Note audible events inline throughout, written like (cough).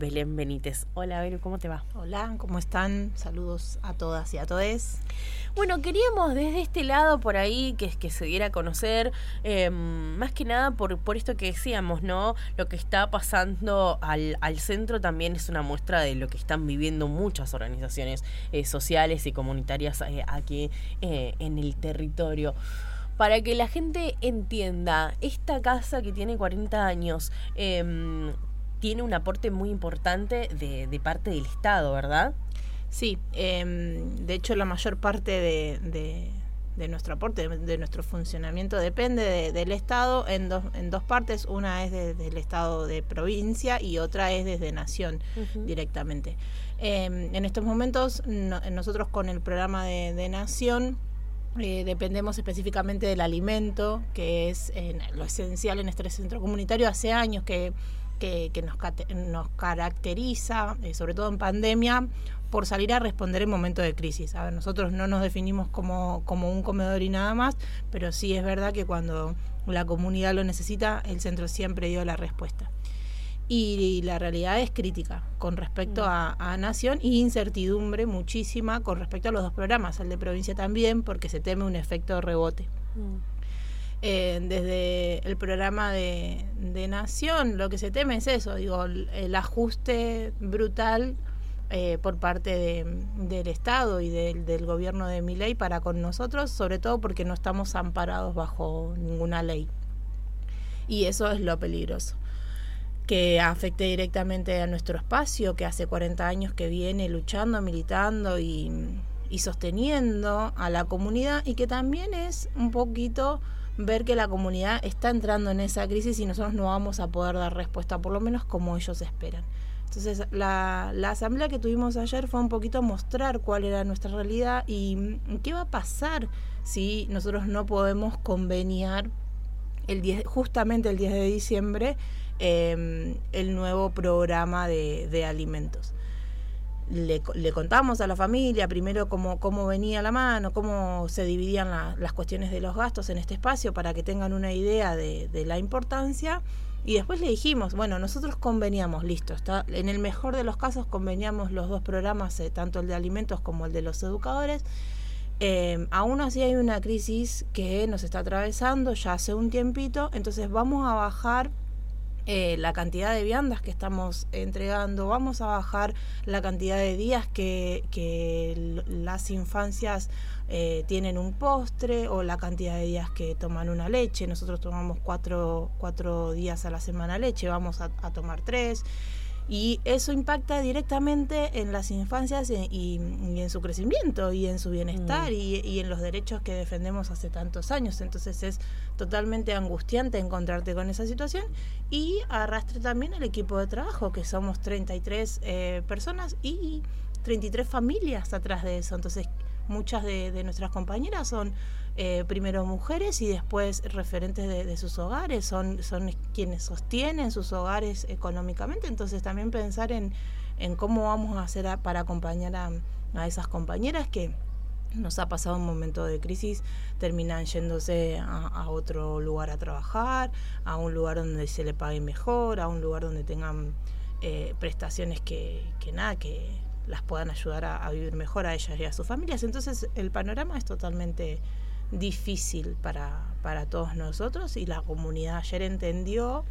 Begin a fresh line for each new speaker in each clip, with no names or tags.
Belén Benítez. Hola, Belén, ¿cómo te va?
Hola, ¿cómo están? Saludos a todas y a todes.
Bueno, queríamos desde este lado por ahí que, que se diera a conocer, em, más que nada por, por esto que decíamos, ¿no? Lo que está pasando al, al centro también es una muestra de lo que están viviendo muchas organizaciones eh, sociales y comunitarias eh, aquí eh, en el territorio para que la gente entienda, esta casa que tiene 40 años, eh, tiene un aporte muy importante de, de parte del Estado, ¿verdad?
Sí, eh, de hecho la mayor parte de, de, de nuestro aporte, de, nuestro funcionamiento depende del Estado en dos, en dos partes. Una es desde el Estado de provincia y otra es desde Nación uh -huh. directamente. Eh, en estos momentos no, nosotros con el programa de, de Nación eh, dependemos específicamente del alimento, que es eh, lo esencial en este centro comunitario. Hace años que que, que nos, nos, caracteriza, eh, sobre todo en pandemia, por salir a responder en momentos de crisis. A ver, nosotros no nos definimos como, como un comedor y nada más, pero sí es verdad que cuando la comunidad lo necesita, el centro siempre dio la respuesta. Y la realidad es crítica con respecto a, a, Nación y incertidumbre muchísima con respecto a los dos programas, el de provincia también, porque se teme un efecto rebote. Mm. Eh, desde el programa de, de, Nación, lo que se teme es eso, digo, el, ajuste brutal eh, por parte de, del Estado y de, del gobierno de mi ley para con nosotros, sobre todo porque no estamos amparados bajo ninguna ley. Y eso es lo peligroso. Que afecte directamente a nuestro espacio, que hace 40 años que viene luchando, militando y, y sosteniendo a la comunidad y que también es un poquito ver que la comunidad está entrando en esa crisis y nosotros no vamos a poder dar respuesta, por lo menos como ellos esperan. Entonces, la, la, asamblea que tuvimos ayer fue un poquito mostrar cuál era nuestra realidad y qué va a pasar si nosotros no podemos conveniar el 10, justamente el 10 de diciembre eh, el nuevo programa de, de alimentos le, le, contamos a la familia primero cómo, cómo venía la mano, cómo se dividían la, las cuestiones de los gastos en este espacio para que tengan una idea de, la importancia. Y después le dijimos, bueno, nosotros conveníamos, listo, está, en el mejor de los casos conveníamos los dos programas, eh, tanto el de alimentos como el de los educadores. Eh, aún así hay una crisis que nos está atravesando ya hace un tiempito, entonces vamos a bajar eh, la cantidad de viandas que estamos entregando, vamos a bajar la cantidad de días que, que las infancias eh, tienen un postre o la cantidad de días que toman una leche. Nosotros tomamos cuatro, cuatro días a la semana leche, vamos a, a tomar tres y eso impacta directamente en las infancias y, y, en su crecimiento y en su bienestar mm. y, y, en los derechos que defendemos hace tantos años. Entonces es totalmente angustiante encontrarte con esa situación y arrastre también el equipo de trabajo, que somos 33 eh, personas y 33 familias atrás de eso. Entonces muchas de, de nuestras compañeras son eh, primero mujeres y después referentes de, sus hogares, son, son quienes sostienen sus hogares económicamente, entonces también pensar en, en cómo vamos a hacer para acompañar a, a, esas compañeras que nos ha pasado un momento de crisis, terminan yéndose a, a, otro lugar a trabajar, a un lugar donde se le pague mejor, a un lugar donde tengan eh, prestaciones que, que nada, que las puedan ayudar a, a, vivir mejor a ellas y a sus familias. Entonces el panorama es totalmente difícil para, para todos nosotros y la comunidad. Ayer entendió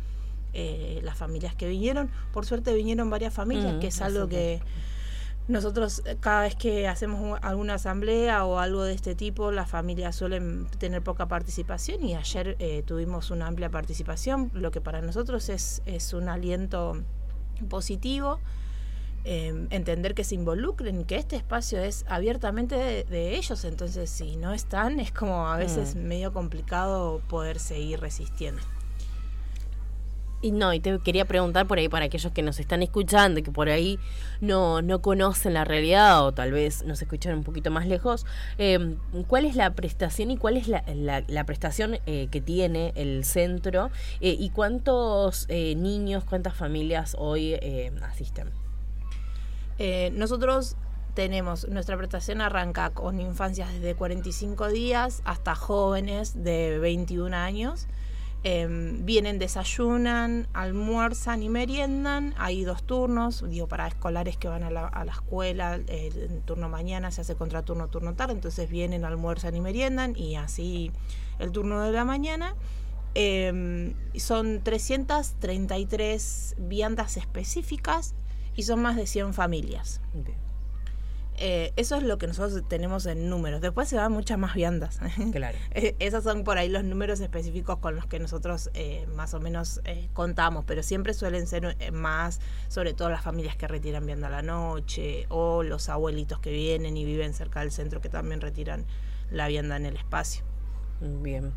eh, las familias que vinieron. Por suerte vinieron varias familias, mm, que es algo que nosotros eh, cada vez que hacemos alguna asamblea o algo de este tipo, las familias suelen tener poca participación y ayer eh, tuvimos una amplia participación, lo que para nosotros es, es un aliento positivo eh, entender que se involucren, que este espacio es abiertamente de, de, ellos, entonces si no están es como a veces mm. medio complicado poder seguir resistiendo.
Y no, y te quería preguntar por ahí para aquellos que nos están escuchando, que por ahí no, no conocen la realidad o tal vez nos escuchan un poquito más lejos, eh, ¿cuál es la prestación y cuál es la, la, la prestación eh, que tiene el centro eh, y cuántos eh, niños, cuántas familias hoy eh, asisten?
Eh, nosotros tenemos, nuestra prestación arranca con infancias desde 45 días hasta jóvenes de 21 años. Em, vienen, desayunan, almuerzan y meriendan. Hay dos turnos, digo, para escolares que van a la, a la escuela, el turno mañana se hace contraturno, turno tarde, entonces vienen, almuerzan y meriendan y así el turno de la mañana. Em, son 333 viandas específicas y son más de 100 familias. Eh, eso es lo que nosotros tenemos en números. Después se van muchas más viandas. (laughs)
Claro.
Eh, esos son por ahí los números específicos con los que nosotros eh, más o menos contamos, pero siempre suelen ser más, sobre todo las familias que retiran vianda a la noche o los abuelitos que vienen y viven cerca del centro que también retiran la vianda en el espacio.
Bien.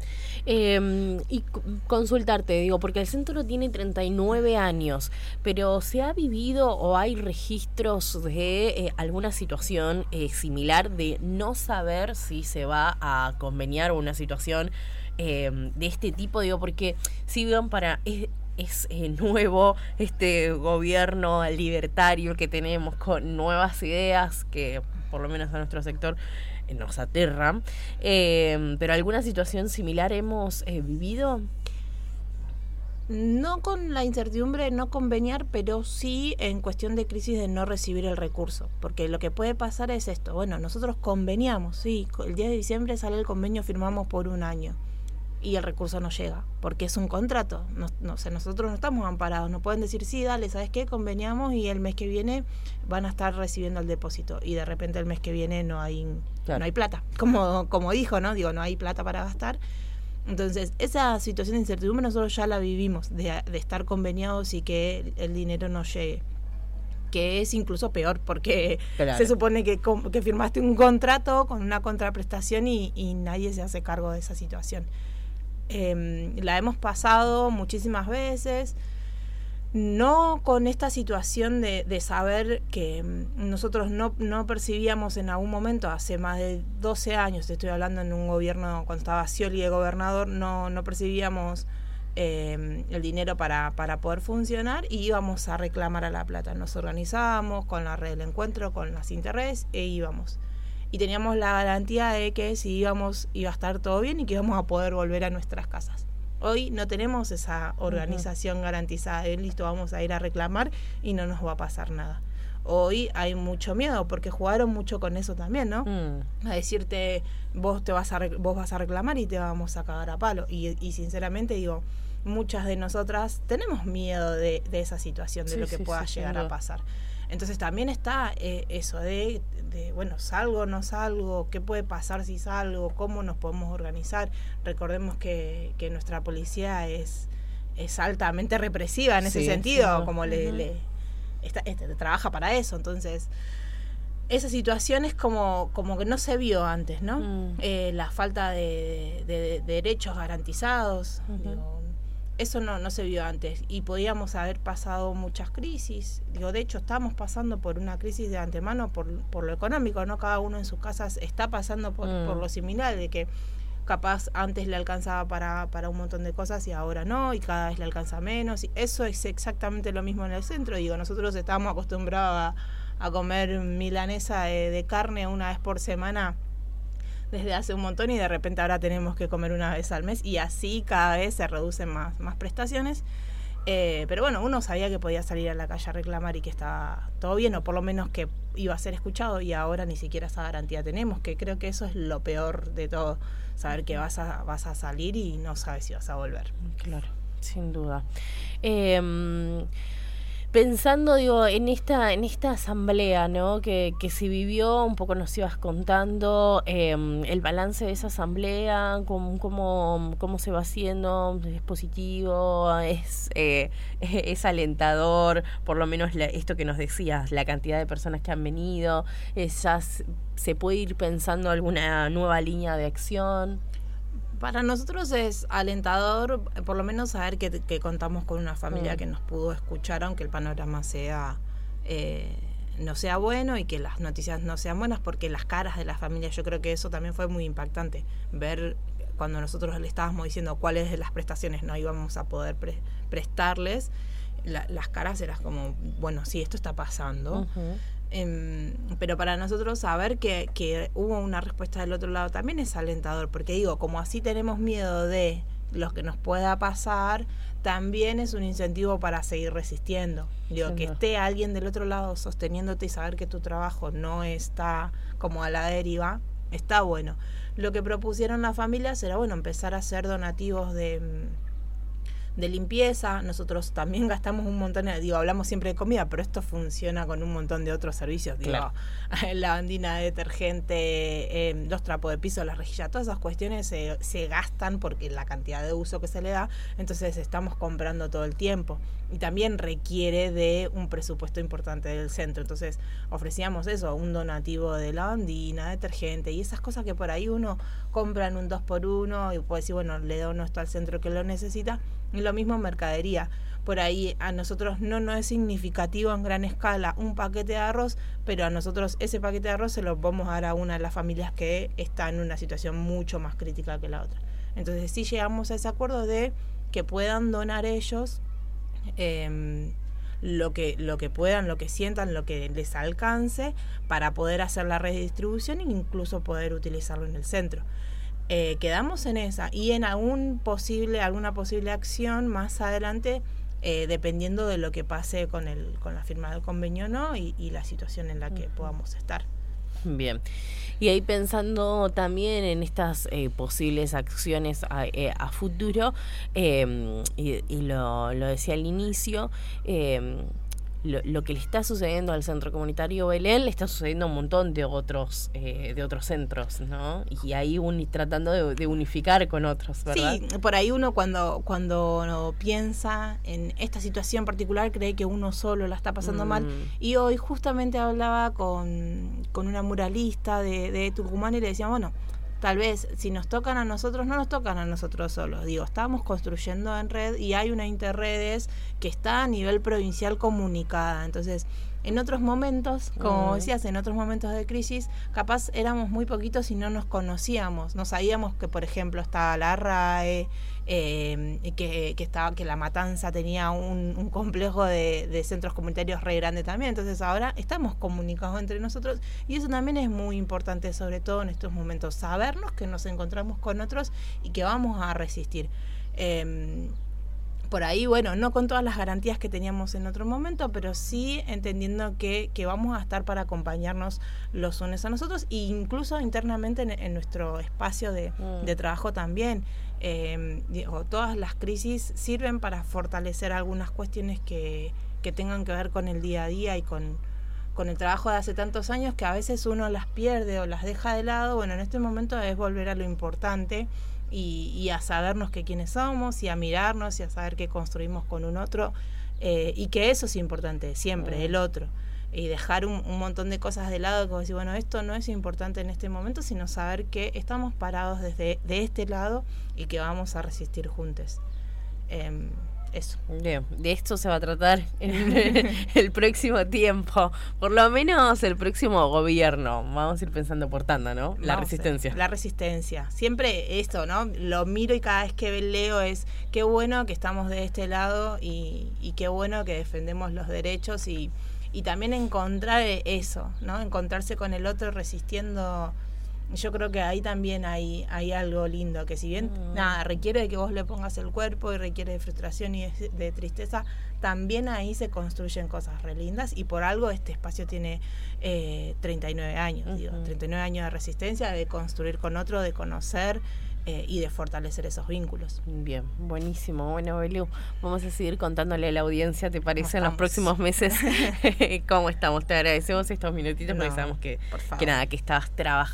Em, y consultarte, digo, porque el centro tiene 39 años, pero ¿se ha vivido o hay registros de eh, alguna situación eh, similar de no saber si se va a conveniar una situación em, de este tipo? Digo, porque si bien para... Es, es eh, nuevo este gobierno libertario que tenemos con nuevas ideas que por lo menos a nuestro sector nos aterra. Eh, pero ¿alguna situación similar hemos eh, vivido?
No con la incertidumbre de no conveniar, pero sí en cuestión de crisis de no recibir el recurso. Porque lo que puede pasar es esto. Bueno, nosotros conveniamos, sí, el día de diciembre sale el convenio, firmamos por un año y el recurso no llega, porque es un contrato. No, no, nosotros no estamos amparados, no pueden decir, sí, dale, ¿sabes qué? Conveniamos y el mes que viene van a estar recibiendo el depósito y de repente el mes que viene no hay, no hay plata, como, como dijo, ¿no? Digo, no hay plata para gastar. Entonces, esa situación de incertidumbre nosotros ya la vivimos, de, estar conveniados y que el, dinero no llegue que es incluso peor porque se supone que, que, firmaste un contrato con una contraprestación y, y nadie se hace cargo de esa situación. Em, la hemos pasado muchísimas veces, no con esta situación de, saber que em, nosotros no, no, percibíamos en algún momento, hace más de 12 años, estoy hablando en un gobierno, cuando estaba Scioli de gobernador, no, no percibíamos em, el dinero para, para poder funcionar y íbamos a reclamar a La Plata. Nos organizábamos con la red del encuentro, con las interés e íbamos y teníamos la garantía de que si íbamos iba a estar todo bien y que íbamos a poder volver a nuestras casas. Hoy no tenemos esa organización garantizada de listo, vamos a ir a reclamar y no nos va a pasar nada. Hoy hay mucho miedo porque jugaron mucho con eso también, ¿no? Mm. A decirte, vos te vas a vos vas a reclamar y te vamos a cagar a palo. Y, y sinceramente digo, muchas de nosotras tenemos miedo de, de esa situación, de lo que pueda llegar a pasar. Entonces también está eh, eso de, bueno, salgo, o no salgo, qué puede pasar si salgo, cómo nos podemos organizar. Recordemos que, que nuestra policía es, es altamente represiva en ese sentido, como le, le este, trabaja para eso. Entonces, esa situación es como, como que no se vio antes, ¿no? Mm. Eh, la falta de, derechos garantizados eso no, no se vio antes y podíamos haber pasado muchas crisis. Digo, de hecho, estamos pasando por una crisis de antemano por, por lo económico, ¿no? Cada uno en sus casas está pasando por, por mm. lo similar, de que capaz antes le alcanzaba para, para un montón de cosas y ahora no, y cada vez le alcanza menos. Y eso es exactamente lo mismo en el centro. Digo, nosotros estamos acostumbrados a, comer milanesa de carne una vez por semana desde hace un montón y de repente ahora tenemos que comer una vez al mes y así cada vez se reducen más, más prestaciones. Eh, pero bueno, uno sabía que podía salir a la calle a reclamar y que estaba todo bien, o por lo menos que iba a ser escuchado, y ahora ni siquiera esa garantía tenemos, que creo que eso es lo peor de todo, saber que vas a, vas a salir y no sabes si vas a volver.
Claro, sin duda. Eh, pensando, digo, en esta, en esta asamblea, ¿no? Que, que se vivió, un poco nos ibas contando em, el balance de esa asamblea, cómo, cómo, cómo se va haciendo, es positivo, es, eh, (laughs) es alentador, por lo menos esto que nos decías, la cantidad de personas que han venido, ya se puede ir pensando alguna nueva línea de acción.
Para nosotros es alentador, por lo menos saber que, contamos con una familia mm. que nos pudo escuchar, aunque el panorama sea eh, no sea bueno y que las noticias no sean buenas, porque las caras de la familia, yo creo que eso también fue muy impactante, ver cuando nosotros le estábamos diciendo cuáles de las prestaciones no íbamos a poder prestarles, las caras eran como, bueno, sí, esto está pasando. Em, pero para nosotros saber que, que, hubo una respuesta del otro lado también es alentador, porque digo, como así tenemos miedo de lo que nos pueda pasar, también es un incentivo para seguir resistiendo. Digo, que esté alguien del otro lado sosteniéndote y saber que tu trabajo no está como a la deriva, está bueno. Lo que propusieron las familias era, bueno, empezar a hacer donativos de de limpieza. Nosotros también (laughs) gastamos un montón, digo, hablamos siempre de comida, pero esto funciona con un montón de otros servicios. Digo, la bandina (laughs) de detergente, em, los trapos de piso, las rejillas, todas esas cuestiones se, se gastan porque la cantidad de uso que se le da, entonces estamos comprando todo el tiempo. Y también requiere de un presupuesto importante del centro. Entonces ofrecíamos eso, un donativo de lavandina, detergente y esas cosas que por ahí uno compra en un 2 por 1 y puede decir, bueno, le dono esto al centro que lo necesita y lo mismo mercadería. Por ahí a nosotros no no es significativo en gran escala un paquete de arroz, pero a nosotros ese paquete de arroz se lo vamos a dar a una de las familias que está en una situación mucho más crítica que la otra. Entonces sí llegamos a ese acuerdo de que puedan donar ellos em, lo que, lo que puedan, lo que sientan, lo que les alcance para poder hacer la redistribución e incluso poder utilizarlo en el centro. Eh, quedamos en esa y en algún posible, alguna posible acción más adelante, eh, dependiendo de lo que pase con, el, con la firma del convenio no y, la situación en la que podamos estar.
Bien. Y ahí pensando también en estas eh, posibles acciones a, futuro, em, y, lo, lo, decía al inicio, em, lo, que le está sucediendo al centro comunitario Belén le está sucediendo a un montón de otros eh, de otros centros, ¿no? Y ahí tratando de, unificar con otros, ¿verdad?
Sí, por ahí uno cuando cuando piensa en esta situación particular cree que uno solo la está pasando mal. Mm. Y hoy justamente hablaba con, con una muralista de, de Tucumán y le decía, bueno, tal vez si nos tocan a nosotros, no nos tocan a nosotros solos. Digo, estamos construyendo en red y hay una interredes que está a nivel provincial comunicada. Entonces, en otros momentos, como decías, en otros momentos de crisis, capaz éramos muy poquitos y no nos conocíamos. No sabíamos que, por ejemplo, estaba la RAE, eh, que, que, estaba, que la matanza tenía un, complejo de, centros comunitarios re grande también. Entonces ahora estamos comunicados entre nosotros y eso también es muy importante, sobre todo en estos momentos, sabernos que nos encontramos con otros y que vamos a resistir. Em, por ahí, bueno, no con todas las garantías que teníamos en otro momento, pero sí entendiendo que, que vamos a estar para acompañarnos los unos a nosotros e incluso internamente en, nuestro espacio de, mm. de, trabajo también. Eh, digo, todas las crisis sirven para fortalecer algunas cuestiones que, que tengan que ver con el día a día y con, con el trabajo de hace tantos años que a veces uno las pierde o las deja de lado. Bueno, en este momento es volver a lo importante y, a sabernos que quiénes somos y a mirarnos y a saber qué construimos con un otro eh, y que eso es importante siempre, el otro. Y dejar un, montón de cosas de lado, como decir, bueno, esto no es importante en este momento, sino saber que estamos parados desde de este lado y que vamos a resistir juntos. Em, eso.
Bien, de esto se va a tratar en (laughs) el próximo tiempo, por lo menos el próximo gobierno. Vamos a ir pensando por tanda, ¿no? La resistencia.
La resistencia. Siempre esto, ¿no? Lo miro y cada vez que leo es qué bueno que estamos de este lado y, y qué bueno que defendemos los derechos y, y también encontrar eso, ¿no? Encontrarse con el otro resistiendo yo creo que ahí también hay, hay algo lindo, que si bien mm. nada, requiere de que vos le pongas el cuerpo y requiere de frustración y de, tristeza, también ahí se construyen cosas re lindas y por algo este espacio tiene eh, 39 años, digo, 39 años de resistencia, de construir con otro, de conocer eh, y de fortalecer esos vínculos.
Bien, buenísimo. Bueno, Belu, vamos a seguir contándole a la audiencia, ¿te parece, en los próximos meses (laughs) (laughs) cómo estamos? Te agradecemos estos minutitos porque sabemos que, que nada, que estabas trabajando.